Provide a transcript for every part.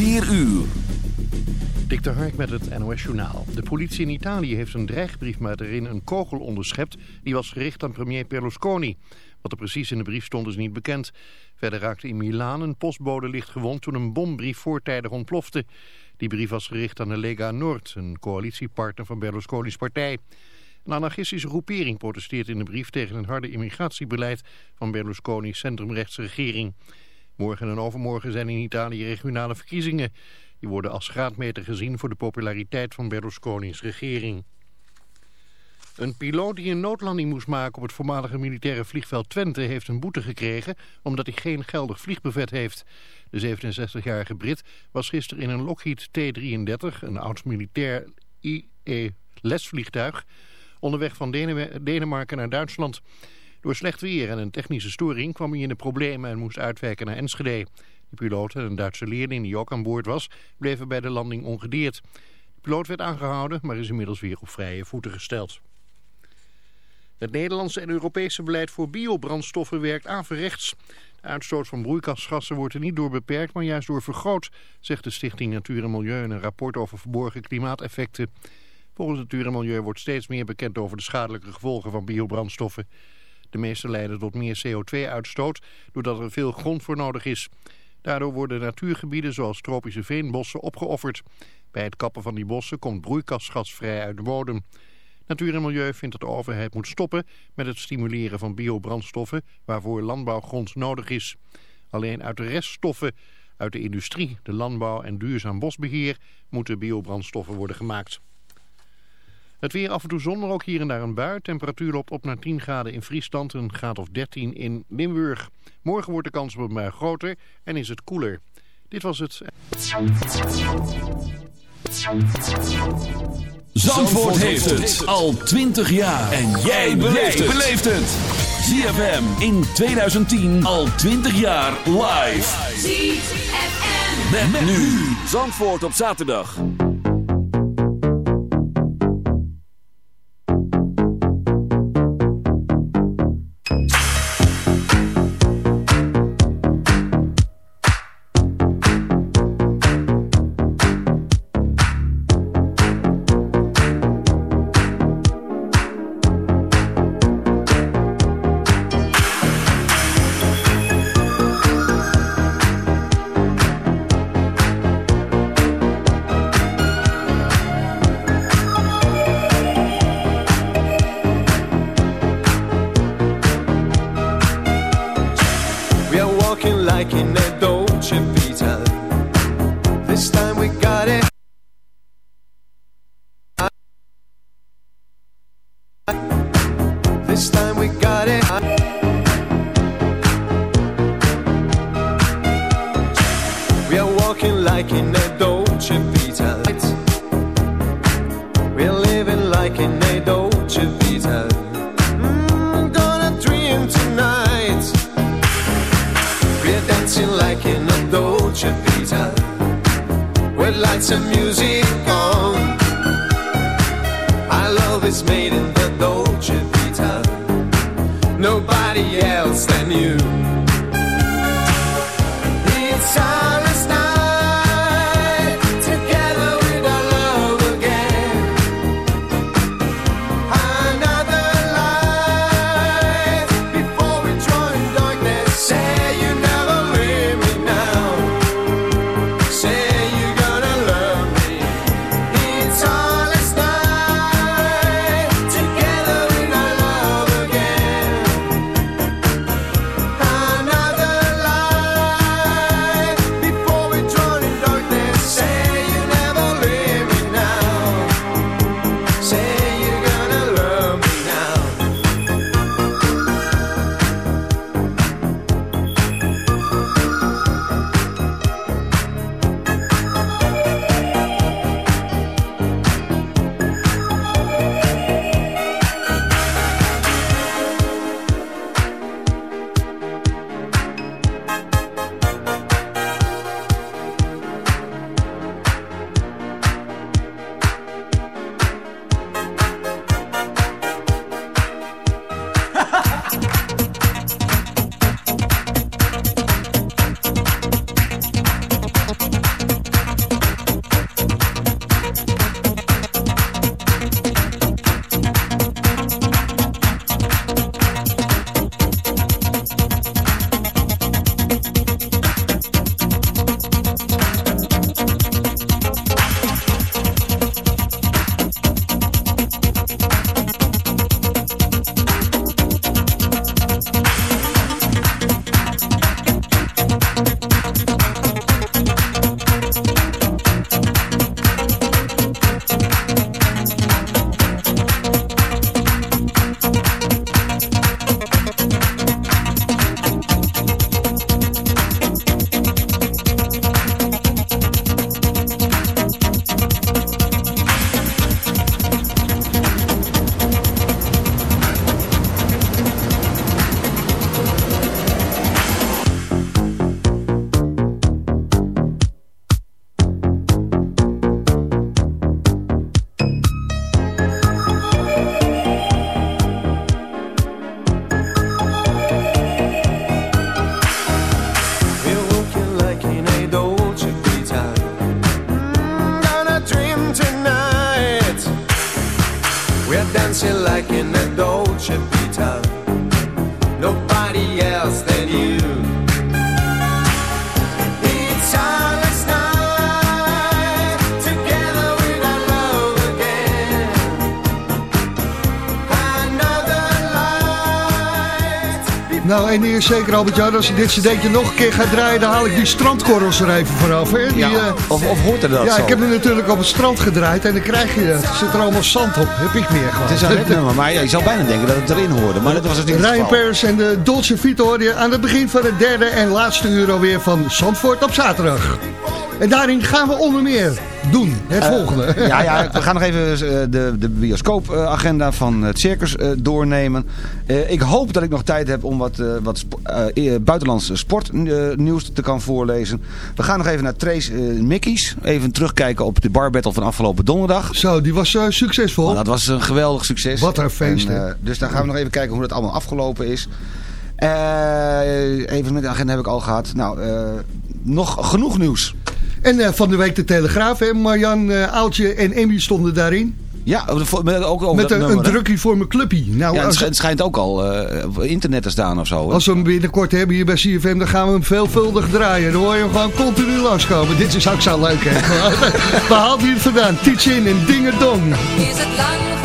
4 uur. Dik de Hark met het NOS Journaal. De politie in Italië heeft een dreigbrief met erin een kogel onderschept... die was gericht aan premier Berlusconi. Wat er precies in de brief stond is niet bekend. Verder raakte in Milaan een postbode licht gewond toen een bombrief voortijdig ontplofte. Die brief was gericht aan de Lega Nord, een coalitiepartner van Berlusconi's partij. Een anarchistische groepering protesteert in de brief tegen een harde immigratiebeleid van Berlusconi's centrumrechtse regering. Morgen en overmorgen zijn in Italië regionale verkiezingen. Die worden als graadmeter gezien voor de populariteit van Berlusconi's regering. Een piloot die een noodlanding moest maken op het voormalige militaire vliegveld Twente heeft een boete gekregen omdat hij geen geldig vliegbevet heeft. De 67-jarige Brit was gisteren in een Lockheed T-33, een oud militair IE-lesvliegtuig, onderweg van Denemarken naar Duitsland. Door slecht weer en een technische storing kwam hij in de problemen en moest uitwijken naar Enschede. De piloot en een Duitse leerling die ook aan boord was, bleven bij de landing ongedeerd. De piloot werd aangehouden, maar is inmiddels weer op vrije voeten gesteld. Het Nederlandse en Europese beleid voor biobrandstoffen werkt averechts. De uitstoot van broeikasgassen wordt er niet door beperkt, maar juist door vergroot, zegt de Stichting Natuur en Milieu in een rapport over verborgen klimaateffecten. Volgens Natuur en Milieu wordt steeds meer bekend over de schadelijke gevolgen van biobrandstoffen. De meeste leiden tot meer CO2-uitstoot, doordat er veel grond voor nodig is. Daardoor worden natuurgebieden zoals tropische veenbossen opgeofferd. Bij het kappen van die bossen komt broeikasgas vrij uit de bodem. Natuur en Milieu vindt dat de overheid moet stoppen met het stimuleren van biobrandstoffen waarvoor landbouwgrond nodig is. Alleen uit de reststoffen uit de industrie, de landbouw en duurzaam bosbeheer moeten biobrandstoffen worden gemaakt. Het weer af en toe zon, maar ook hier en daar een bui. Temperatuur loopt op naar 10 graden in Friesland, een graad of 13 in Limburg. Morgen wordt de kans op een bui groter en is het koeler. Dit was het. Zandvoort heeft het al 20 jaar. En jij beleeft het. ZFM in 2010 al 20 jaar live. ZFM. Met, nu. Zandvoort op zaterdag. Zeker Albert-Jan, als ik dit cd'tje nog een keer ga draaien... dan haal ik die strandkorrels er even vanaf. Hè? Die, ja, uh, of, of hoort er dat Ja, zo? ik heb hem natuurlijk op het strand gedraaid en dan krijg je het. Er zit er allemaal zand op, heb ik meer gewoon. Het is een nummer, maar ja, je zou bijna denken dat het erin hoorde. Maar dat was het niet Ryan Pers en de Dolce Vita hoorde je aan het begin van het derde en laatste uur alweer van Zandvoort op zaterdag. En daarin gaan we onder meer doen, het uh, volgende. Ja, ja, we gaan nog even uh, de, de bioscoopagenda van het circus uh, doornemen. ik hoop dat ik nog tijd heb om wat, wat spo buitenlandse sportnieuws te kan voorlezen. We gaan nog even naar Trace Mickey's. Even terugkijken op de bar battle van afgelopen donderdag. Zo, die was succesvol. Nou, dat was een geweldig succes. Wat een feest. En, dus daar gaan we nog even kijken hoe dat allemaal afgelopen is. even met de agenda heb ik al gehad. Nou, nog genoeg nieuws. En van de week de Telegraaf, hè? Marjan, Aaltje en Emmy stonden daarin. Ja, met, ook over met een, nummer, een drukkie voor mijn clubpie. Nou, ja, het, schijnt, het schijnt ook al uh, op internet te staan of zo. Hè? Als we hem binnenkort hebben hier bij CFM, dan gaan we hem veelvuldig draaien. Dan hoor je hem gewoon continu langskomen. Dit is ook zo leuk, hè? Waar haalt hij het vandaan? Teach in en Ding Dong. Is het lang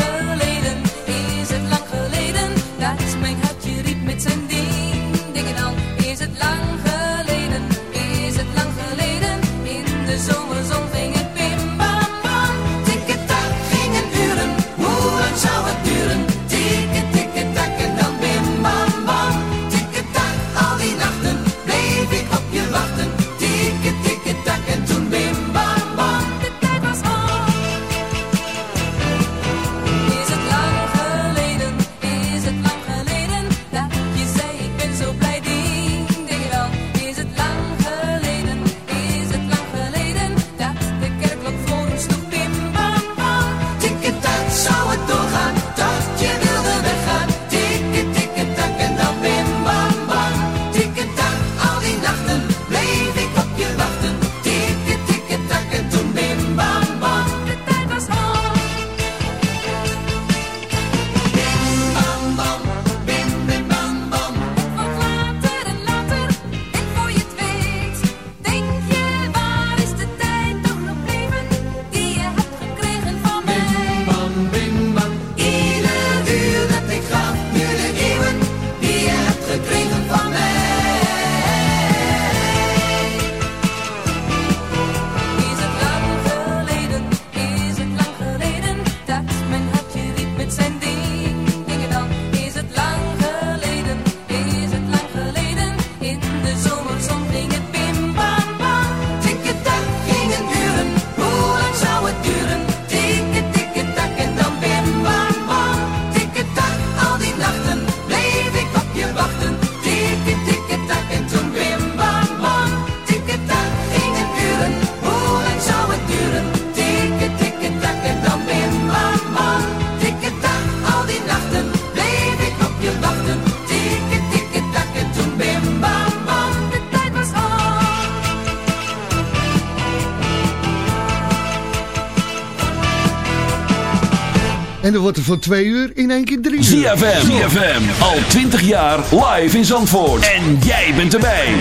dan wordt er van twee uur in één keer drie uur. ZFM, ZFM, al 20 jaar live in Zandvoort. En jij bent erbij.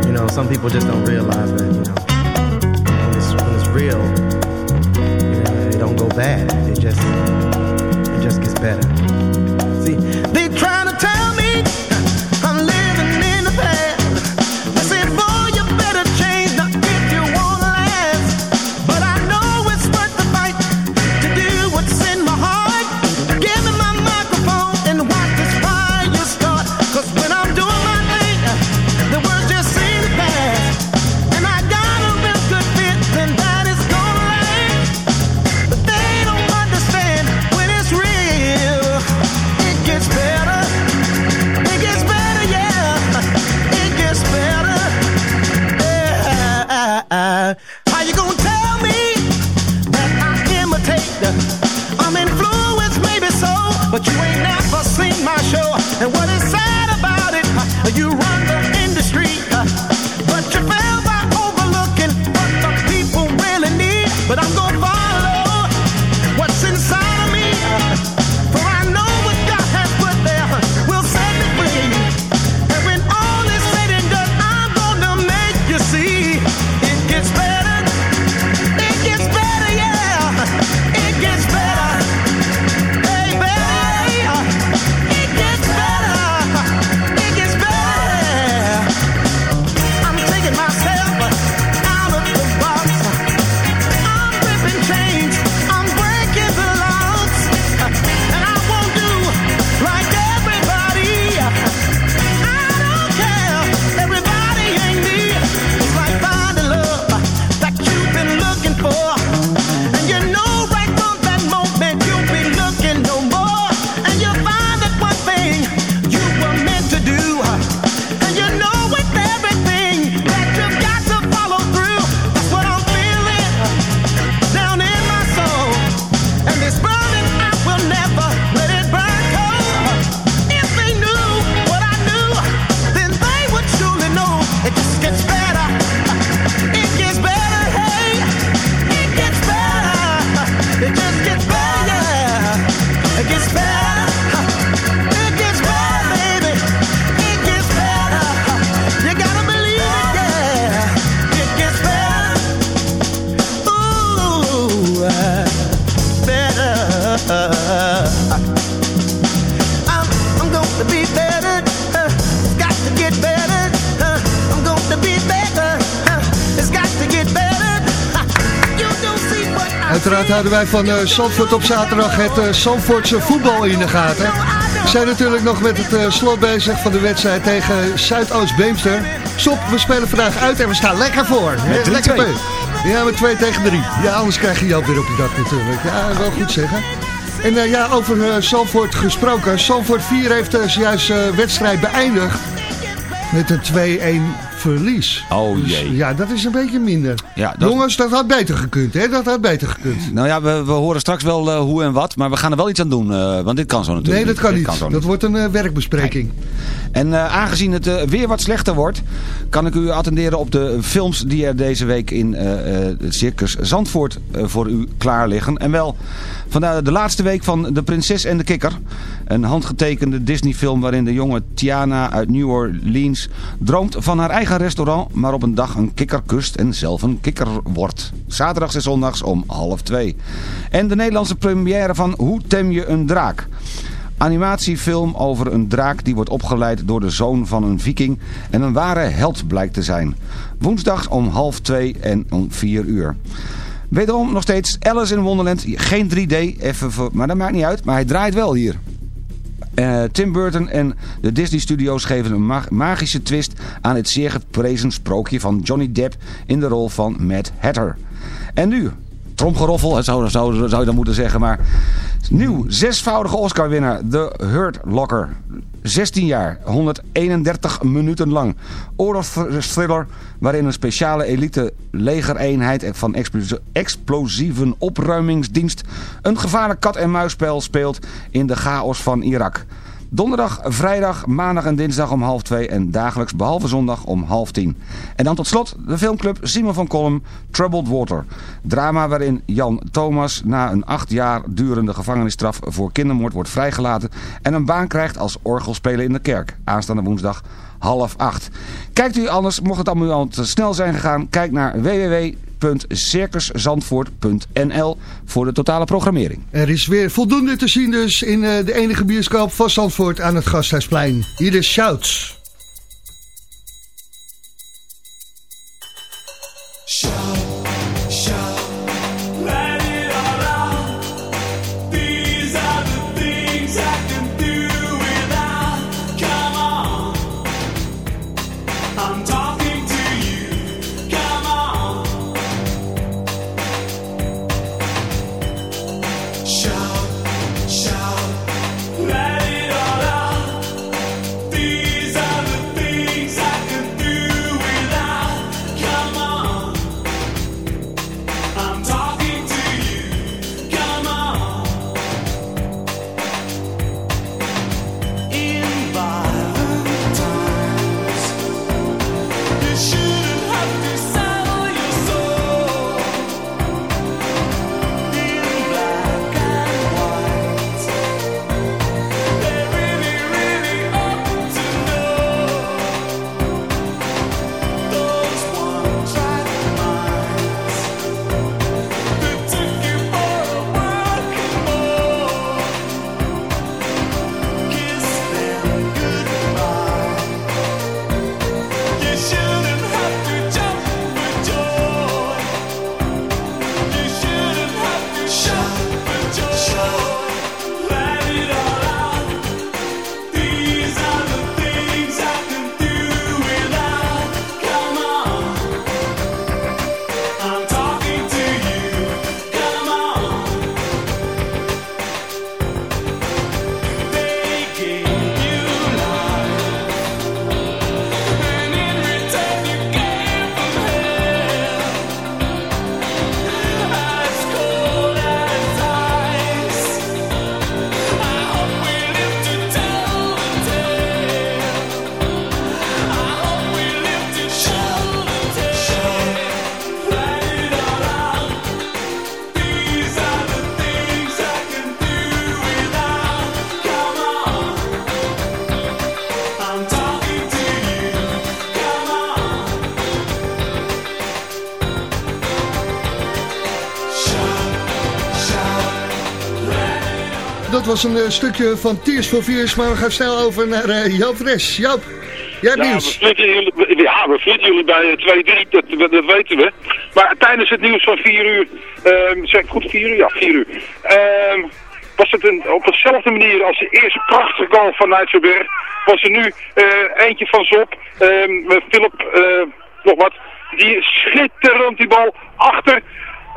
You know, some people just don't realize that, you know, Uiteraard houden wij van uh, Zandvoort op zaterdag het uh, Zandvoortse voetbal in de gaten. We zijn natuurlijk nog met het uh, slot bezig van de wedstrijd tegen Zuidoost-Beemster. Stop, we spelen vandaag uit en we staan lekker voor. Met lekker twee. mee. Ja, met 2 tegen 3. Ja, anders krijg je Joop weer op je dak natuurlijk. Ja, wel goed zeggen. En uh, ja, over uh, Zandvoort gesproken. Zandvoort 4 heeft uh, zojuist uh, wedstrijd beëindigd met een 2-1 verlies. Oh Dus, jee. ja, dat is een beetje minder. Ja, dat- Jongens, dat had beter gekund, hè? Dat had beter gekund. Nou ja, we, we horen straks wel eh, hoe en wat, maar we gaan er wel iets aan doen. eh, want dit kan zo natuurlijk Nee, dat kan niet. Dat wordt een eh, werkbespreking. En aangezien het weer wat slechter wordt, kan ik u attenderen op de films die er deze week in het Circus Zandvoort voor u klaar liggen. En wel vandaar de laatste week van De Prinses en de Kikker. Een handgetekende Disney film waarin de jonge Tiana uit New Orleans droomt van haar eigen restaurant, maar op een dag een kikker kust en zelf een kikker wordt. Zaterdags en zondags om half twee. En de Nederlandse première van Hoe tem je een draak? Animatiefilm over een draak die wordt opgeleid door de zoon van een viking en een ware held blijkt te zijn. Woensdags om half twee en om vier uur. Wederom nog steeds Alice in Wonderland. Geen 3D, even voor, maar dat maakt niet uit. Maar hij draait wel hier. Eh, Tim Burton en de Disney Studios geven een mag- magische twist aan het zeer geprezen sprookje van Johnny Depp in de rol van Mad Hatter. En nu, tromgeroffel, zou, zou, zou je dan moeten zeggen, maar nieuw, zesvoudige Oscar-winnaar, The Hurt Locker. 16 jaar, 131 minuten lang. Oorlogsthriller waarin een speciale elite legereenheid van explos- explosieven opruimingsdienst een gevaarlijk kat-en-muisspel speelt in de chaos van Irak. Donderdag, vrijdag, maandag en dinsdag om half twee en dagelijks behalve zondag om half tien. En dan tot slot de filmclub Simon van Kolm, Troubled Water. Drama waarin Jan Thomas na een acht jaar durende gevangenisstraf voor kindermoord wordt vrijgelaten en een baan krijgt als orgelspeler in de kerk. Aanstaande woensdag half acht. Kijkt u anders, mocht het allemaal te snel zijn gegaan, kijk naar www.circuszandvoort.nl voor de totale programmering. Er is weer voldoende te zien dus in eh, de enige bioscoop van Zandvoort aan het Gasthuisplein. Hier is Shouts. Let was een eh, stukje van Tears for Fears, maar we gaan snel over naar eh Joop Fres. Joop. Ja, we Niels. flitsen jullie, ja, we flitsen jullie bij eh, 2-3, dat, dat weten we. Maar tijdens het nieuws van 4 uur, ehm, zeg ik goed 4 uur? Ja, 4 uur. Ehm, was het een, op dezelfde manier als de eerste prachtige goal van Nijtsenberg. Was er nu eh, eentje van Zop, met Philip, eh, nog wat. Die schitterend die bal achter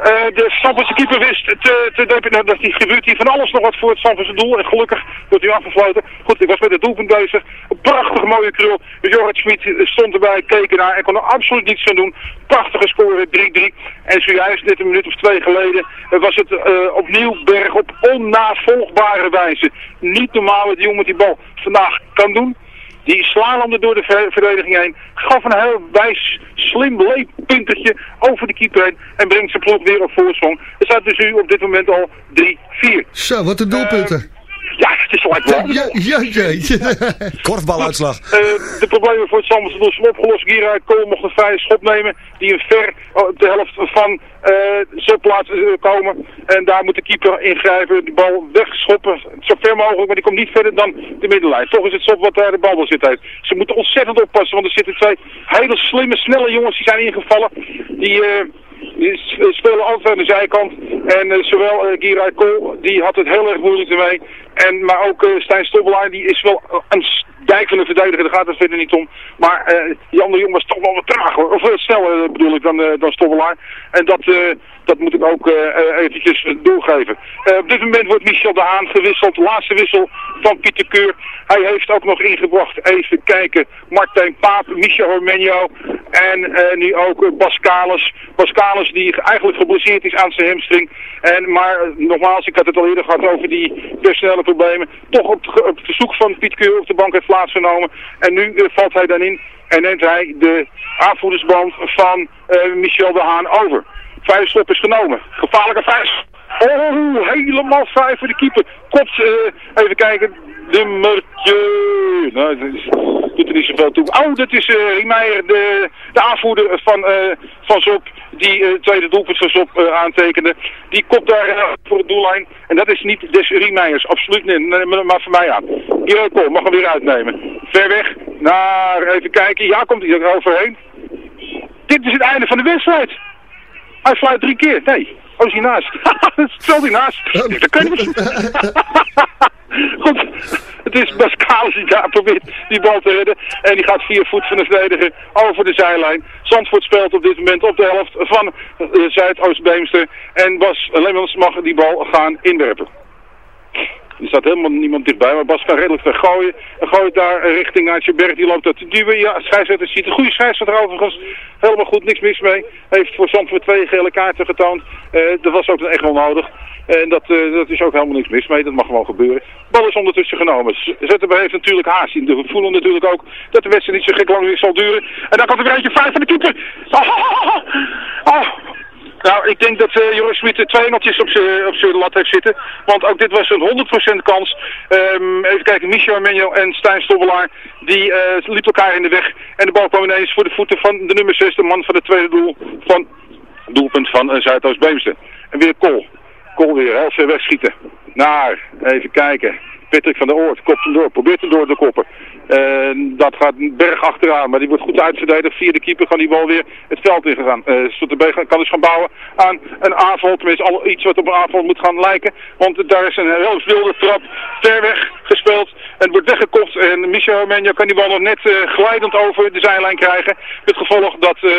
eh, de Stamfordse keeper wist te, te. Nou, dat die gebeurt hier van alles nog wat voor het Stamfordse doel. En gelukkig wordt hij afgesloten. Goed, ik was met het doelpunt bezig. Een prachtige mooie krul. Jorrit Schmid stond erbij, keek ernaar en kon er absoluut niets aan doen. Prachtige score, 3-3. En zojuist, net een minuut of twee geleden, eh, was het eh, opnieuw Berg op onnavolgbare wijze. Niet normaal wat die jongen die bal vandaag kan doen. Die slalomde door de ver- verdediging heen. Gaf een heel wijs, slim leeppuntertje over de keeper heen. En brengt zijn ploeg weer op voorsprong. Er staat dus nu op dit moment al 3-4. Zo, wat een doelpunten. Ja, het is ja, ja, ja. Korfbaluitslag. Eh, de problemen voor het Zandvoortse doel zijn opgelost. Gira Kool mocht een vrije schop nemen. Die een ver oh, op de helft van eh zijn plaats eh, komen. En daar moet de keeper ingrijpen. Die bal wegschoppen. Zo ver mogelijk. Maar die komt niet verder dan de middenlijn. Toch is het zo wat daar de bal zit heeft. Ze moeten ontzettend oppassen. Want er zitten twee hele slimme, snelle jongens die zijn ingevallen. Die... eh, die spelen altijd aan de zijkant. En eh, zowel uh, Kool, die had het heel erg moeilijk ermee. En, maar ook eh, Stijn Stobbelaar, die is wel een dijk van de verdediger, daar gaat het verder niet om. Maar die andere jongen was toch wel wat traag hoor. Of sneller bedoel ik dan, dan Stobbelaar. En dat, dat moet ik ook eh, eh, eventjes doorgeven. Eh, op dit moment wordt Michel de Haan gewisseld. Laatste wissel van Pieter Keur. Hij heeft ook nog ingebracht, even kijken, Martijn Paap, Michel Hormenio en nu ook. Bas Kalis die eigenlijk geblesseerd is aan zijn hamstring. En, maar nogmaals, ik had het al eerder gehad over die personele problemen. Toch op, op verzoek van Piet Keur op de bank heeft plaatsgenomen. En nu valt hij dan in en neemt hij de aanvoerdersband van Michel de Haan over. Vijf schop is genomen. Gevaarlijke vijf. Oh, helemaal vrij voor de keeper. Kopt, eh, even kijken. Nummertje. Nou, dat doet er niet zoveel toe. Oh, dat is eh Riemeyer, de, de aanvoerder van, eh van Zop. Die tweede doelpunt van Zop aantekende. Die kopt daar voor het doellijn. En dat is niet des Riemeyers. Absoluut niet. Nee, maar, voor mij aan. Kirko mag hem weer uitnemen. Ver weg. Naar, even kijken. Ja, komt hij er overheen. Dit is het einde van de wedstrijd. Hij fluit drie keer. Nee. Oh, is hij naast. Stelt hij naast. Dat kan niet. Goed. Het is Bas Kalis die daar probeert die bal te redden. En die gaat vier voet van de verdediger over de zijlijn. Zandvoort speelt op dit moment op de helft van uh, Zuidoost-Beemster. En Bas Lemmens mag die bal gaan inwerpen. Er staat helemaal niemand dichtbij, maar Bas kan redelijk ver. En gooit daar richting Aartjeberg, die loopt dat te duwen. Ja, scheidsrechter ziet een goede scheidsrechter overigens. Helemaal goed, niks mis mee. Heeft voor Zandvoort twee gele kaarten getoond. Eh, dat was ook echt wel nodig. En dat, eh, dat is ook helemaal niks mis mee, dat mag gewoon gebeuren. Bal is ondertussen genomen. Z- ZTB heeft natuurlijk haast. We voelen natuurlijk ook dat de wedstrijd niet zo gek lang weer zal duren. En dan komt er weer eentje vijf van de keeper. Oh, oh. Nou, ik denk dat eh Joris Smit twee engeltjes op zijn lat heeft zitten. Want ook dit was een 100% kans. Ehm, even kijken, Michel Armenio en Stijn Stobbelaar, die eh liepen elkaar in de weg. En de bal kwam ineens voor de voeten van de nummer 6, de man van het tweede doel van doelpunt van uh, Zuidoost-Beemster. En weer Kool. Kool weer heel ver wegschieten. Naar, even kijken. Patrick van der Oort kopt hem door, probeert hem door te koppen. En dat gaat berg achteraan, maar die wordt goed uitverdedigd. Via de keeper kan die bal weer het veld ingegaan. Uh, Stotterbeek kan dus gaan bouwen aan een aanval. Tenminste, al iets wat op een aanval moet gaan lijken. Want daar is een heel wilde trap ver weg gespeeld. En wordt weggekopt. En Michel Menjo kan die bal nog net uh, glijdend over de zijlijn krijgen. Met gevolg dat uh,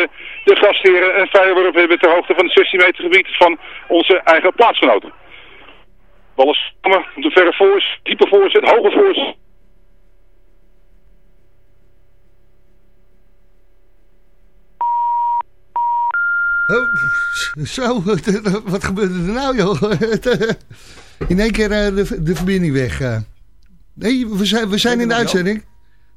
de gastheren een vijverwerp hebben ter hoogte van het 16 meter gebied van onze eigen plaatsgenoten. Bal is samen, de verre voorzet, diepe voorzet, hoge voorzet. Oh, zo, wat gebeurde er nou, joh? In één keer uh, de, de verbinding weg. Uh. Nee, we zijn, we zijn in de uitzending.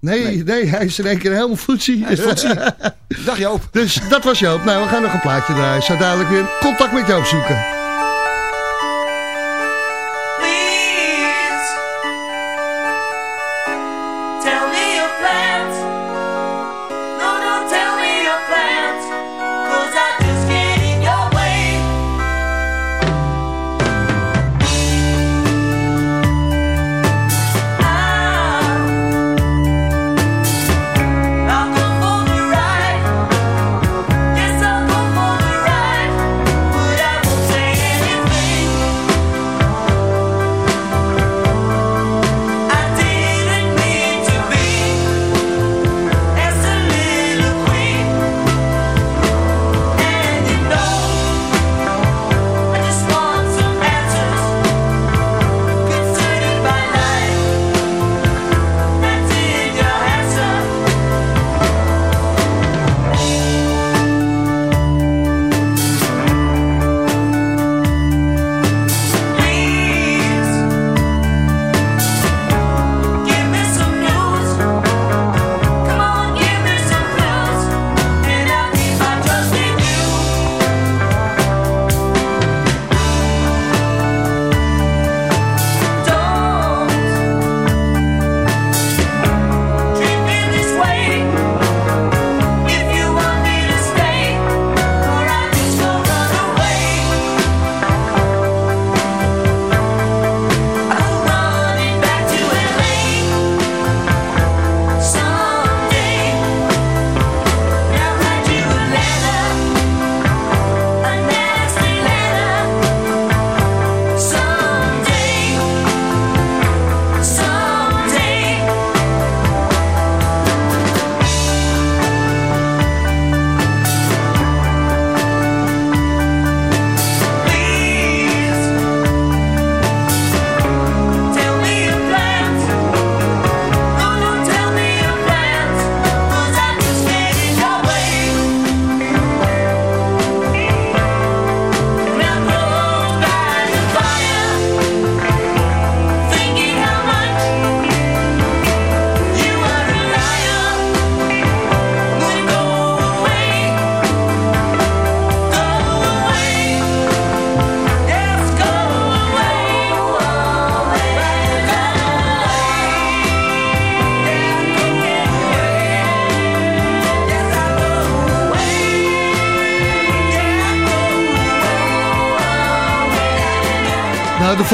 Nee, nee, nee, hij is in één keer helemaal voetsie. Hij is voetsie. Dag Joop. Dus dat was Joop. Nou, we gaan nog een plaatje draaien. Zo dadelijk weer contact met Joop zoeken.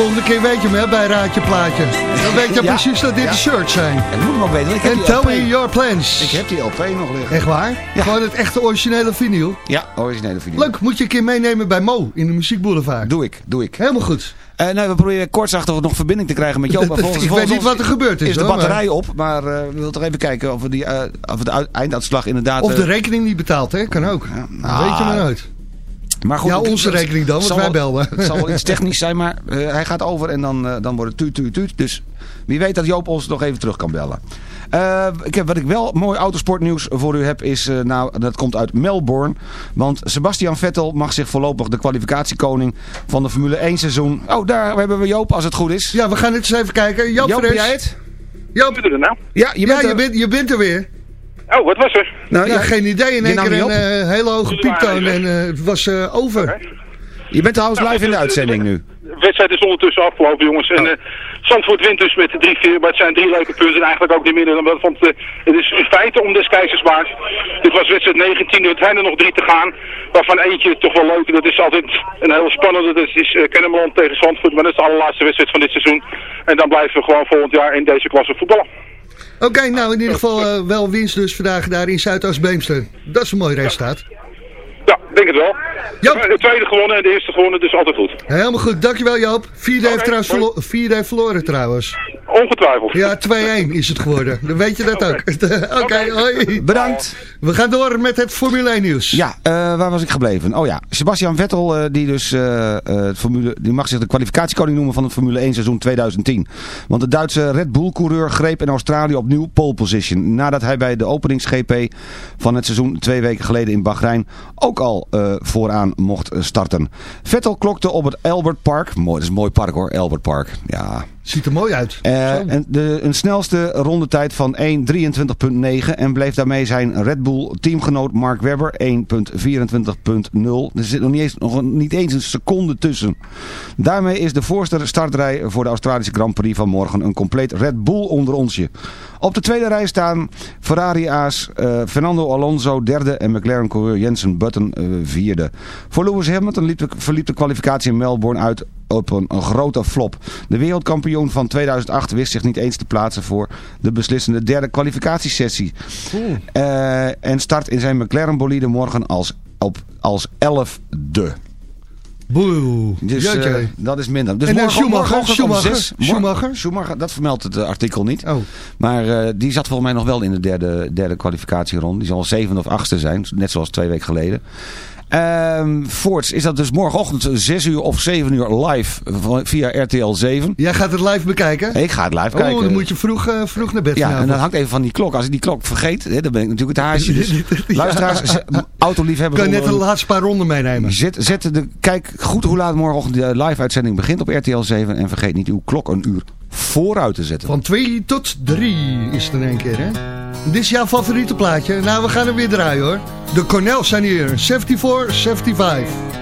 Volgende keer weet je hem hè, bij Raadje Plaatje. Dan weet je Ja. precies dat dit de shirts zijn. Ik moet hem ook weten, ik heb En tell LP. me your plans. Ik heb die LP nog liggen. Echt waar? Gewoon het echte originele vinyl. Ja, originele video. Leuk, moet je een keer meenemen bij Mo in de Muziekboulevard. Doe ik, doe ik. Helemaal goed. Nou, we proberen kortsachtig nog verbinding te krijgen met Joop. maar volgens- ik weet niet wat er gebeurd is. Is de maar- batterij op, maar eh, we willen toch even kijken of we, die, eh, of de uit- einduitslag inderdaad... Of de rekening niet betaald, hè? Kan ook. nou, weet je maar nooit. Maar goed, Ja, onze het- rekening dan, want wij belden. Het zal wel iets technisch zijn, maar eh, hij gaat over en dan, eh, dan wordt het tuut, tuut, tuut. Dus wie weet dat Joop ons nog even terug kan bellen. Eh, ik heb, wat ik wel mooi autosportnieuws voor u heb is, eh, nou, dat komt uit Melbourne. Want Sebastian Vettel mag zich voorlopig de kwalificatiekoning van de Formule 1 seizoen... Oh, daar hebben we Joop, als het goed is. Ja, we gaan het eens even kijken. Joop, Joop, jij het? Joop, doe je er nou? Ja, je ja, bent je, er. bent, je bent er weer. Oh, wat was er? Nou, Ja, ja, geen idee. In één keer een eh, hele hoge pieptoon en eh, het was eh, over. Je bent trouwens live in de uitzending nu. De wedstrijd is ondertussen afgelopen, jongens. En eh Zandvoort wint dus met 3-4. Maar het zijn drie leuke punten. En eigenlijk ook niet minder dan wat. Want eh, het is in feite om des keizers. Dit was wedstrijd 19. Er zijn er nog drie te gaan. Waarvan eentje toch wel leuk. Dat is altijd een hele spannende. Dat is uh, Kennemerland tegen Zandvoort. Maar dat is de allerlaatste wedstrijd van dit seizoen. En dan blijven we gewoon volgend jaar in deze klasse voetballen. Oké, nou in ieder geval eh, wel winst dus vandaag daar in Zuidoost-Beemster. Dat is een mooi resultaat. Ja, denk het wel. Joop. De tweede gewonnen en de eerste gewonnen. Dus altijd goed. Helemaal goed, dankjewel Joop. Vierde heeft Oké, trouwens mooi. verlo- vierde heeft verloren trouwens. Ongetwijfeld. Ja, 2-1 is het geworden. Dan weet je dat ook. Oké, hoi. Bedankt. We gaan door met het Formule 1 nieuws. Ja, eh, waar was ik gebleven? Oh ja, Sebastian Vettel eh, die dus, eh, eh, het Formule, die mag zich de kwalificatiekoning noemen van het Formule 1 seizoen 2010. Want de Duitse Red Bull coureur greep in Australië opnieuw pole position. Nadat hij bij de openings-GP van het seizoen twee weken geleden in Bahrein ook al eh, vooraan mocht starten. Vettel klokte op het Albert Park. Mooi, dat is een mooi park hoor, Albert Park. Ja, Ziet er mooi uit. eh, en de, een snelste rondetijd van 1.23.9 en bleef daarmee zijn Red Bull teamgenoot Mark Webber 1.24.0. Er zit nog niet eens, nog een- niet eens een seconde tussen. Daarmee is de voorste startrij voor de Australische Grand Prix van morgen een compleet Red Bull onder onsje. Op de tweede rij staan Ferrari-aas eh, Fernando Alonso derde en McLaren-coureur Jensen Button eh, vierde. Voor Lewis Hamilton liep de, verliep de kwalificatie in Melbourne uit op een, een grote flop. De wereldkampioen van 2008 wist zich niet eens te plaatsen voor de beslissende derde kwalificatiesessie. Eh, en start in zijn McLaren bolide morgen als, op, als elfde. Boe. Dus eh, dat is minder. Dus En, eh, morgen, Schumacher, Schumacher, zes- Schumacher? Schumacher, dat vermeldt het artikel niet. Oh. Maar die zat volgens mij nog wel in de derde, derde kwalificatieronde. Die zal zevende of achtste zijn, net zoals twee weken geleden. Ehm voorts is dat dus morgenochtend 6 uur of 7 uur live via RTL 7. Jij gaat het live bekijken? Ik ga het live kijken. Oh, dan moet je vroeg, eh, vroeg naar bed Ja, en dat hangt even van die klok. Als ik die klok vergeet, hè, dan ben ik natuurlijk het haasje. Dus luisteraars, z- autoliefhebbers... kan je net de laatste paar ronden meenemen. Zet, zet de, kijk goed hoe laat morgenochtend de live-uitzending begint op RTL 7. En vergeet niet uw klok een uur vooruit te zetten. Van 2 tot 3 is het in één keer, hè? Dit is jouw favoriete plaatje. Nou, we gaan hem weer draaien, hoor. De Cornels zijn hier. 74, 75.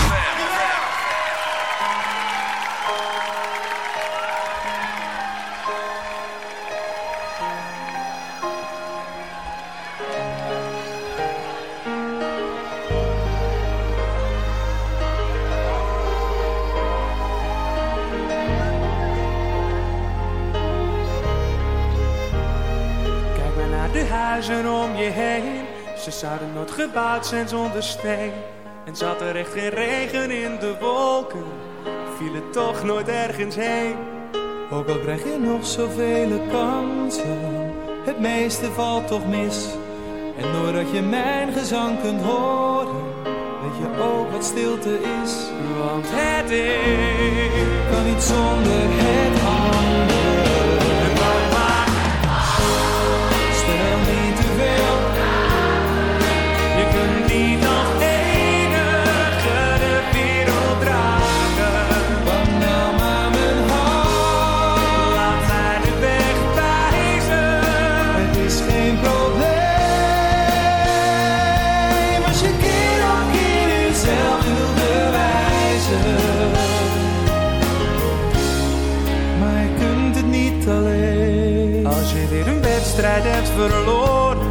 Om je heen. Ze zouden nooit gebouwd zijn zonder steen. En zat er echt geen regen in de wolken, viel het toch nooit ergens heen. Ook al krijg je nog zoveel kansen, het meeste valt toch mis. En doordat je mijn gezang kunt horen, weet je ook wat stilte is. Want het is Kan niet zonder het andere. Verloren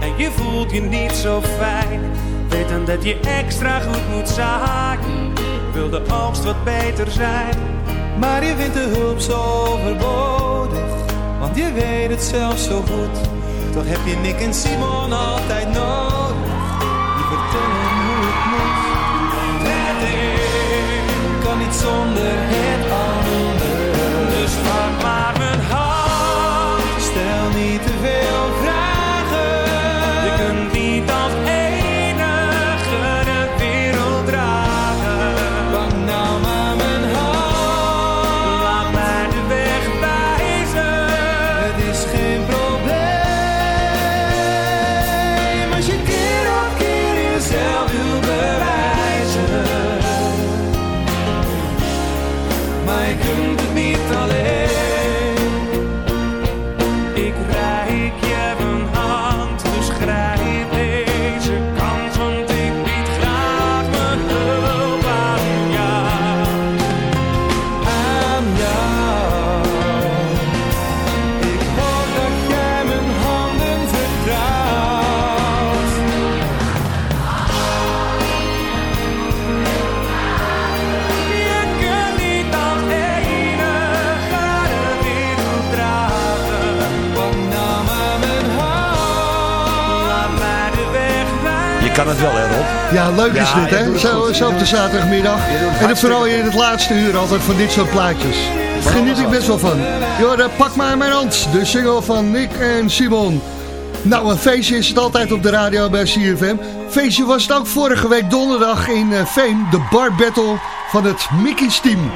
en je voelt je niet zo fijn, weet dan dat je extra goed moet zaaien. Wil de oogst wat beter zijn, Maar je vindt de hulp zo overbodig, want je weet het zelf zo goed. Toch heb je Nick en Simon altijd nodig, die vertellen hoe het moet. het is Kan niet zonder het andere. Je kunt het niet alleen. Kan het wel, hè Rob? Ja, leuk is Ja, dit, hè? Zo, zo op de zaterdagmiddag. En dan vooral in het laatste uur altijd van dit soort plaatjes. Daar geniet ik best wel van. Jorden, pak maar mijn hand. De single van Nick en Simon. Nou, een feestje is het altijd op de radio bij CFM. Feestje was het ook vorige week donderdag in eh Veem. De bar battle van het Mickey's team.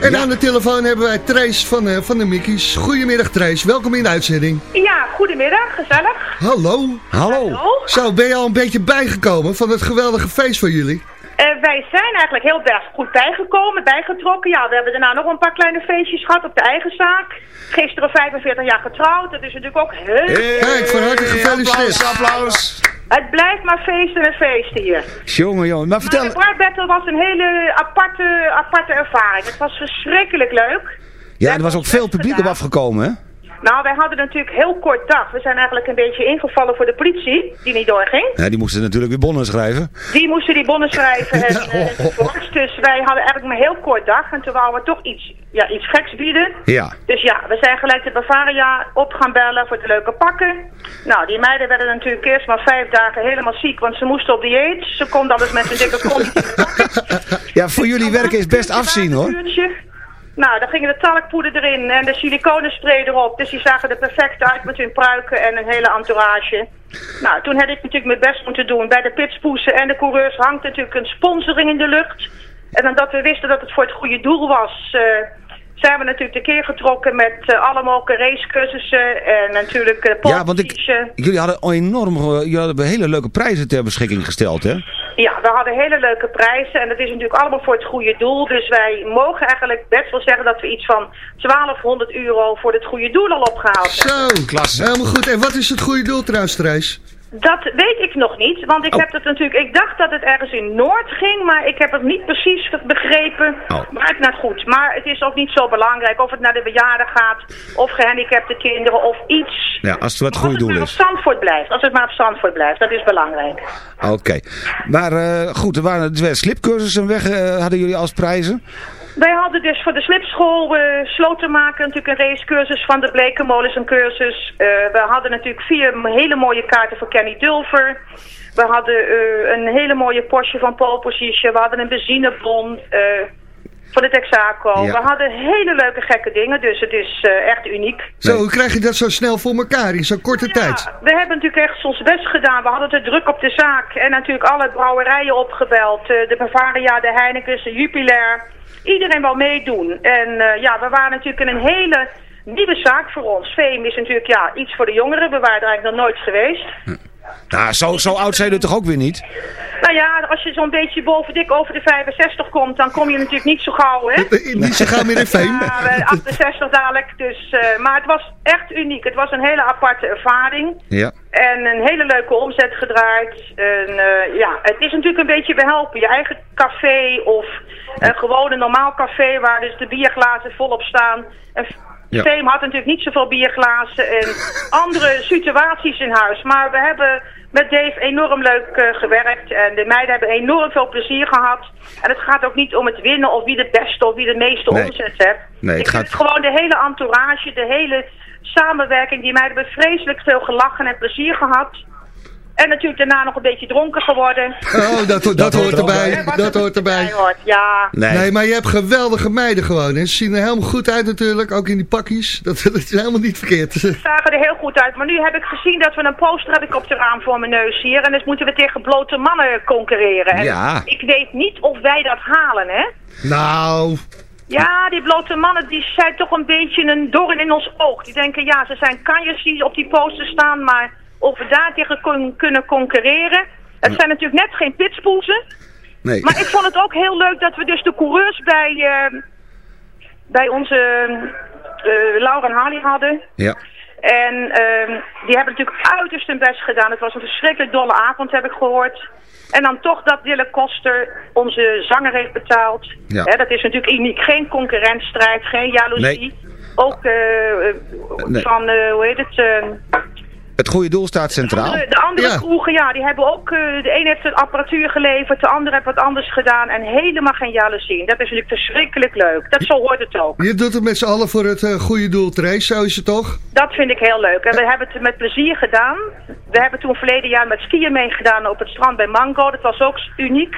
En aan de telefoon hebben wij Trace van, eh, van de Mickey's. Goedemiddag Trace, welkom in de uitzending. Ja, goedemiddag, gezellig. Hallo. Hallo. Zo, ben je al een beetje bijgekomen van het geweldige feest van jullie? Eh, wij zijn eigenlijk heel erg goed bijgekomen, bijgetrokken. Ja, we hebben daarna nog een paar kleine feestjes gehad op de eigen zaak. Gisteren 45 jaar getrouwd, dat is natuurlijk ook heel... Kijk, van harte gefeliciteerd. Applaus, applaus. Het blijft maar feesten en feesten hier. Jongen, jongen. Maar Maar de vertel... bar battle was een hele aparte, aparte ervaring. Het was verschrikkelijk leuk. Ja, er was ook veel publiek op afgekomen, hè? Nou, wij hadden natuurlijk heel kort dag. We zijn eigenlijk een beetje ingevallen voor de politie, die niet doorging. Ja, die moesten natuurlijk weer bonnen schrijven. Die moesten die bonnen schrijven en, eh, enzovoorts. Dus wij hadden eigenlijk maar een heel kort dag. En toen wouden we toch iets, ja, iets geks bieden. Ja. Dus ja, we zijn gelijk de Bavaria op gaan bellen voor de leuke pakken. Nou, die meiden werden natuurlijk eerst maar vijf dagen helemaal ziek, want ze moesten op dieet. Ze konden alles met een dikke kont. Ja, voor jullie werken is best afzien, hoor. Nou, dan gingen de talkpoeder erin en de siliconenspray erop. Dus die zagen er perfect uit met hun pruiken en een hele entourage. Nou, toen heb ik natuurlijk mijn best moeten doen. Bij de pitspoesen en de coureurs hangt natuurlijk een sponsoring in de lucht. En omdat we wisten dat het voor het goede doel was, eh, zijn we natuurlijk tekeer getrokken met eh, alle mogelijke racecursussen en natuurlijk uh, Ja, want ik, jullie hadden enorm, eh, jullie hadden hele leuke prijzen ter beschikking gesteld, hè? Ja, we hadden hele leuke prijzen en dat is natuurlijk allemaal voor het goede doel. Dus wij mogen eigenlijk best wel zeggen dat we iets van 1200 euro voor het goede doel al opgehaald hebben. Zo, Klasse. helemaal goed. En wat is het goede doel trouwens, Thijs? Dat weet ik nog niet, want ik Oh. heb het natuurlijk, ik dacht dat het ergens in Noord ging, maar ik heb het niet precies begrepen. Oh. Maar het nou goed, maar het is ook niet zo belangrijk of het naar de bejaarden gaat, of gehandicapte kinderen, of iets. Ja, als het wat Als goede het doel maar op is. Zandvoort blijft, als het maar op Zandvoort blijft, dat is belangrijk. Oké. Maar eh, goed, er waren er slipcursussen weg, eh, hadden jullie als prijzen? Wij hadden dus voor de slipschool uh, Slotenmaker natuurlijk een racecursus van de Blekenmolens een cursus. Uh, we hadden natuurlijk vier hele mooie kaarten voor Kenny Dulver. We hadden uh, een hele mooie Porsche van Pole Position. We hadden een benzinebon voor de Texaco. Ja. We hadden hele leuke gekke dingen, dus het is uh, echt uniek. Zo, hoe krijg je dat zo snel voor elkaar in zo'n korte tijd? We hebben natuurlijk echt ons best gedaan. We hadden het druk op de zaak. En natuurlijk alle brouwerijen opgebeld. Uh, de Bavaria, de Heinekens, de Jupiler. Iedereen wou meedoen. En uh, ja, we waren natuurlijk in een hele nieuwe zaak voor ons. Fame is natuurlijk ja, iets voor de jongeren. We waren er eigenlijk nog nooit geweest. Nou, zo, zo oud zijn jullie toch ook weer niet? Nou ja, als je zo'n beetje boven dik over de 65 komt, dan kom je natuurlijk niet zo gauw, hè? niet zo gauw meer in Fame. Ja, 68 dadelijk. Dus, uh, maar het was echt uniek. Het was een hele aparte ervaring. Ja. En een hele leuke omzet gedraaid. En uh, ja, het is natuurlijk een beetje behelpen. Je eigen café of een gewoon een normaal café waar dus de bierglazen volop staan. En Fame had natuurlijk niet zoveel bierglazen en andere situaties in huis. Maar we hebben met Dave enorm leuk uh, gewerkt. En de meiden hebben enorm veel plezier gehad. En het gaat ook niet om het winnen of wie de beste of wie de meeste Nee. omzet hebt. Nee, het Ik gaat- gewoon de hele entourage, de hele samenwerking. Die meiden hebben vreselijk veel gelachen en plezier gehad. En natuurlijk daarna nog een beetje dronken geworden. Oh, dat, dat, Dat hoort hoort erbij. Dat hoort erbij. bij hoort, Ja, Nee. Nee, maar je hebt geweldige meiden gewoon. Hè. Ze zien er helemaal goed uit natuurlijk, ook in die pakjes. Dat, dat is helemaal niet verkeerd. zagen er heel goed uit. Maar nu heb ik gezien dat we een poster heb ik op de raam voor mijn neus hier. En dus moeten we tegen blote mannen concurreren. En Ja. Ik weet niet of wij dat halen, hè? Nou, Ja, die blote mannen die zijn toch een beetje een doorn in ons oog. Die denken, ja, ze zijn kanjes die op die poster staan, maar of we daar tegen kon- kunnen concurreren. Het zijn natuurlijk net geen pitspoezen. Nee. Maar ik vond het ook heel leuk dat we dus de coureurs bij, eh, bij onze eh Laura en Harley hadden. Ja. En ehm, die hebben natuurlijk uiterst hun best gedaan. Het was een verschrikkelijk dolle avond, heb ik gehoord. En dan toch dat Dille Koster onze zanger heeft betaald. Ja. Hè, dat is natuurlijk uniek. Geen concurrentstrijd, geen jaloezie. Nee. Ook eh, Nee. van, eh, hoe heet het... Het goede doel staat centraal. andere- de andere Ja. kroegen, ja, die hebben ook... eh, de een heeft een apparatuur geleverd, de ander heeft wat anders gedaan. En helemaal geen jaloezie. Dat is natuurlijk verschrikkelijk leuk. Dat zo hoort het ook. je doet het met z'n allen voor het eh, goede doel, Trace. Zo is het toch? Dat vind ik heel leuk. En we hebben het met plezier gedaan. We hebben toen verleden jaar met skiën meegedaan op het strand bij Mango. Dat was ook uniek.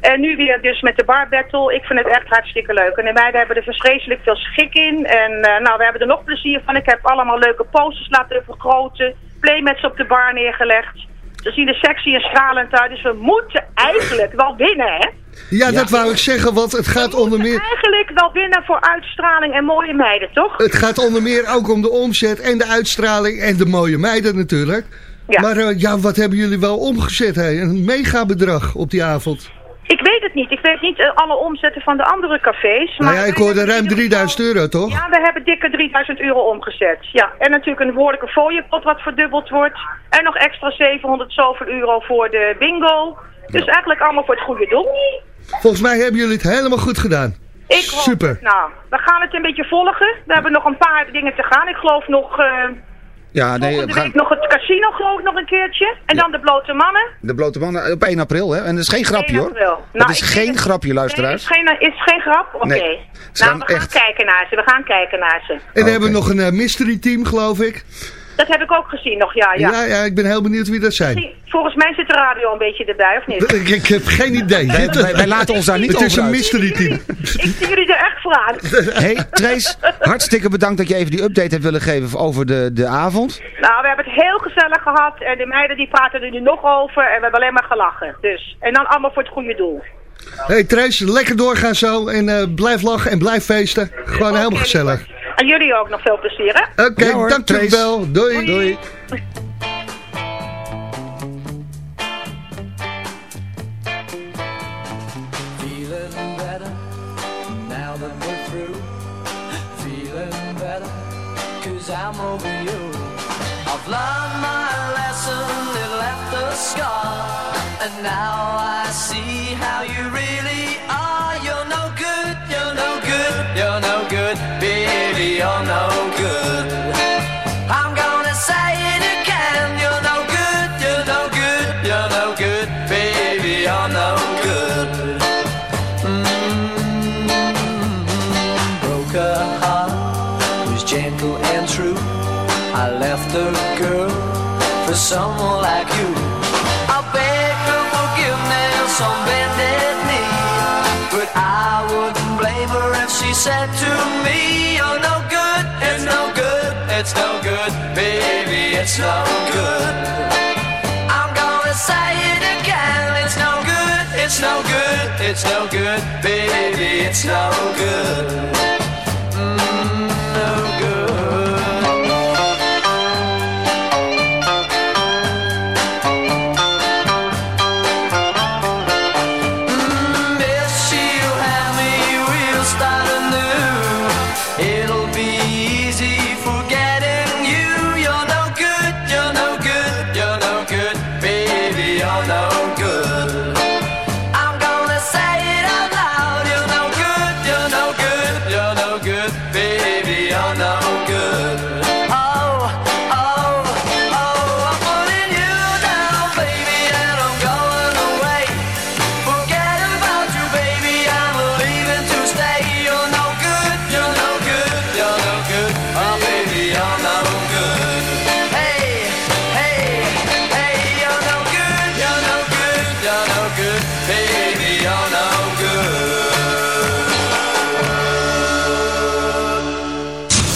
En nu weer dus met de bar battle. Ik vind het echt hartstikke leuk. En de meiden hebben er verschrikkelijk veel schik in. En eh, nou, we hebben er nog plezier van. Ik heb allemaal leuke posters laten vergroten. Playmats op de bar neergelegd. Ze zien er sexy en stralend uit. Dus we moeten eigenlijk wel winnen, hè? Ja, dat wou ik zeggen, want het gaat onder meer... Eigenlijk wel winnen voor uitstraling en mooie meiden, toch? Het gaat onder meer ook om de omzet en de uitstraling en de mooie meiden natuurlijk. Ja. Maar eh, ja, wat hebben jullie wel omgezet? Hè? Een megabedrag op die avond. Ik weet het niet. Ik weet niet eh, alle omzetten van de andere cafés. Nou ja, wij ik hoorde ruim in ieder 3000 euro, toch? Ja, we hebben dikke 3000 euro omgezet. Ja, en natuurlijk een behoorlijke fooiepot wat verdubbeld wordt. En nog extra 700 zoveel euro voor de bingo. Dus eigenlijk allemaal voor het goede doel. Volgens mij hebben jullie het helemaal goed gedaan. Ik hoop Super. het. Nou, we gaan het een beetje volgen. We hebben nog een paar dingen te gaan. Ik geloof nog... eh Ja, nee, volgende we gaan, week nog het casino geloof ik nog een keertje. En dan de blote mannen. de blote mannen op 1 april, hè? En dat is geen grapje, 1 hoor. april. Dat Nou, is geen het- grapje, Nee, luisteraars. is geen, is geen grap? Oké. Nee. Nou, gaan we gaan echt- kijken naar ze. We gaan kijken naar ze. En dan Oké. hebben we nog een eh, mystery team, geloof ik. Dat heb ik ook gezien nog, ja. ja. Ja. ja, ik ben heel benieuwd wie dat zijn. Volgens mij zit de radio een beetje erbij, of niet? Ik, ik heb geen idee. Wij, wij- wij laten ons daar niet het is over een mystery team. Ik zie jullie er echt voor aan. Hey, Trace, hartstikke bedankt dat je even die update hebt willen geven over de, de avond. Nou, we hebben het heel gezellig gehad. En de meiden die praten er nu nog over. En we hebben alleen maar gelachen. Dus. En dan allemaal voor het goede doel. Hey Trace, lekker doorgaan zo. En eh, blijf lachen en blijf feesten. Gewoon helemaal gezellig. En jullie ook nog veel plezier, hè? Oké, Ja hoor, dankjewel. Doei. Doei. Feeling better now that we're through. Feeling better cause I'm over you. I've learned my lesson, it left a scar. And now I see how you really are. You're no good. I'm gonna say it again. You're no good, you're no good, you're no good, baby, you're no good. Hmm. broke her heart was gentle and true. I left the girl for someone like you. I begged her forgiveness on bended knee, but I wouldn't blame her if she said to me, "You're no it's no good, baby, it's no good." I'm gonna say it again. It's no good. It's no good. It's no good, baby. It's no good.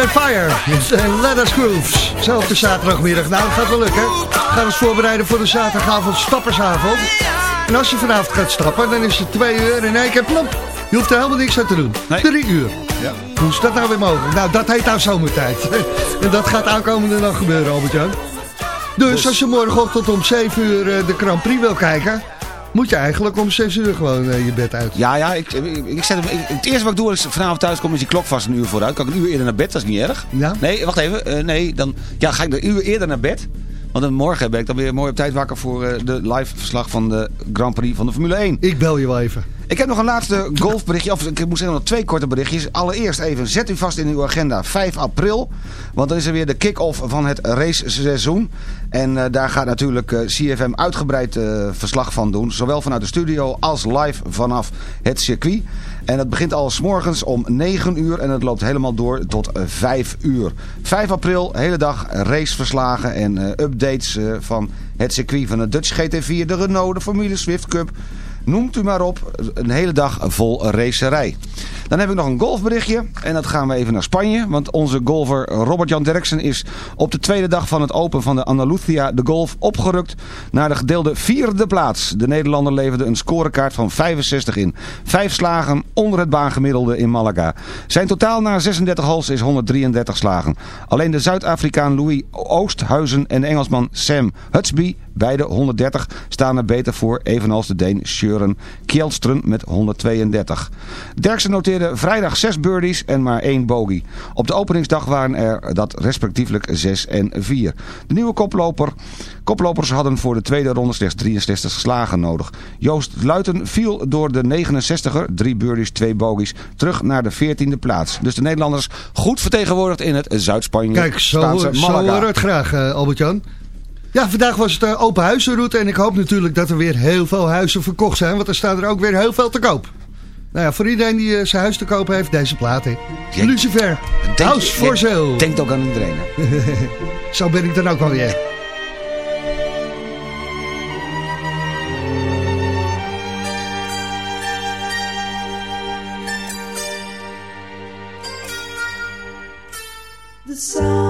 And Fire. En Let Us Grooves. Zo op de zaterdagmiddag. Nou, dat gaat wel lukken. Gaan ons voorbereiden voor de zaterdagavond stappersavond. En als je vanavond gaat stappen, dan is het twee uur in één keer plop. Je hoeft er helemaal niks aan te doen. Drie uur. Ja. Hoe is dat nou weer mogelijk? Nou, dat heet nou zomertijd. en dat gaat aankomende dag gebeuren, Albert-Jan. Dus, als je morgenochtend om 7 uur eh, de Grand Prix wil kijken... moet je eigenlijk om 6 uur gewoon eh, je bed uit. Ja, ja, ik, ik, ik zet hem, ik- het eerste wat ik doe als ik vanavond thuis kom is die klok vast een uur vooruit. Kan ik een uur eerder naar bed, dat is niet erg. Ja? Nee, wacht even. eh, nee, dan ja, ga ik een uur eerder naar bed. Want dan morgen ben ik dan weer mooi op tijd wakker voor eh, de live verslag van de Grand Prix van de Formule 1. Ik bel je wel even. Ik heb nog een laatste golfberichtje. Of ik moet zeggen nog twee korte berichtjes. Allereerst even, zet u vast in uw agenda 5 april. Want dan is er weer de kick-off van het raceseizoen. En eh, daar gaat natuurlijk eh, CFM uitgebreid eh, verslag van doen. Zowel vanuit de studio als live vanaf het circuit. En dat begint al s morgens om 9 uur en het loopt helemaal door tot eh, 5 uur. 5 april, hele dag raceverslagen en updates van het circuit van de Dutch GT4, de Renault, de Formule Swift Cup. Noemt u maar op, een hele dag vol racerij. Dan heb ik nog een golfberichtje en dat gaan we even naar Spanje. Want onze golfer Robert-Jan Derksen is op de tweede dag van het Open van de Andalusia de golf opgerukt naar de gedeelde vierde plaats. De Nederlander leverde een scorekaart van 65 in. Vijf slagen onder het baangemiddelde in Malaga. Zijn totaal na 36 holes is 133 slagen. Alleen de Zuid-Afrikaan Louis Oosthuizen en Engelsman Sam Hutsby, beide 130, staan er beter voor. Evenals de Deen Sjøren Kjelstrøm met 132. Derksen noteerde vrijdag 6 birdies en maar 1 bogey. Op de openingsdag waren er dat respectievelijk 6 en 4. De nieuwe koploper, koplopers hadden voor de tweede ronde slechts 63 slagen nodig. Joost Luiten viel door de 69er, 3 birdies, 2 bogies, terug naar de 14e plaats. Dus de Nederlanders goed vertegenwoordigd in het Zuid-Spanje. Kijk, zo, Spaanse zo Malaga. horen we het graag, eh, Albert-Jan. Ja, vandaag was het eh, open huizenroute en ik hoop natuurlijk dat er weer heel veel huizen verkocht zijn, want er staan er ook weer heel veel te koop. Nou ja, voor iedereen die eh, zijn huis te kopen heeft, deze plaat in. Jij- Lucifer, Denk- House for jij Sale. Denkt ook aan iedereen. hè? Zo ben ik dan ook wel weer. The sun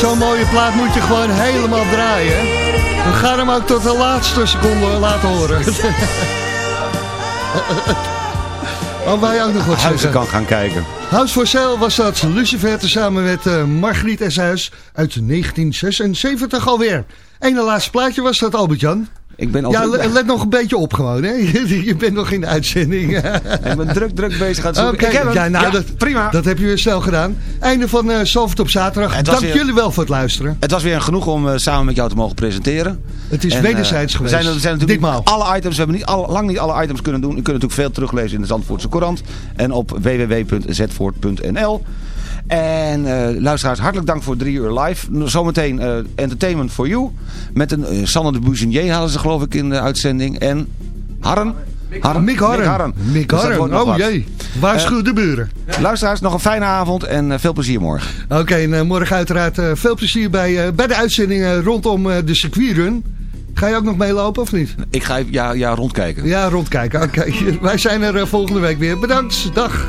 zo'n mooie plaat moet je gewoon helemaal draaien. We gaan hem ook tot de laatste seconde laten horen. Oh, wij ook nog wat Huizen zeggen. kan gaan kijken. House for Sale was dat. Lucifer tezamen met eh, Margriet Eshuis uit 1976 alweer. Ene laatste plaatje was dat, Albert-Jan. Ik ben Ja, altijd... let nog een beetje op gewoon, hè. Je bent nog in de uitzending. Ik ben druk, druk bezig aan het zoeken. Ik heb ja, nou, Ja, dat, prima. Dat heb je weer snel gedaan. Einde van eh Zalvert op zaterdag. Dank weer- jullie wel voor het luisteren. Het was weer een genoeg om eh, samen met jou te mogen presenteren. Het is En, wederzijds eh, geweest. We zijn, we zijn natuurlijk Ditmaal. alle items, we hebben niet alle, lang niet alle items kunnen doen. U kunt natuurlijk veel teruglezen in de Zandvoortse Courant en op www.zvoort.nl. En eh, luisteraars, hartelijk dank voor drie uur live. Zometeen eh, Entertainment for You. Met een eh, Sanne de Buzinier hadden ze geloof ik in de uitzending. En Harren. Harren. Mick Harren. Harren. Mick Dus Harren. nog Oh jee. Waarschuw de buren. Luisteraars, nog een fijne avond en veel plezier morgen. Oké, en morgen uiteraard veel plezier bij, bij de uitzendingen rondom de circuitrun. Ga je ook nog meelopen of niet? Ik ga ja, ja, rondkijken. Ja, rondkijken. Oké, wij zijn er volgende week weer. Bedankt. Dag.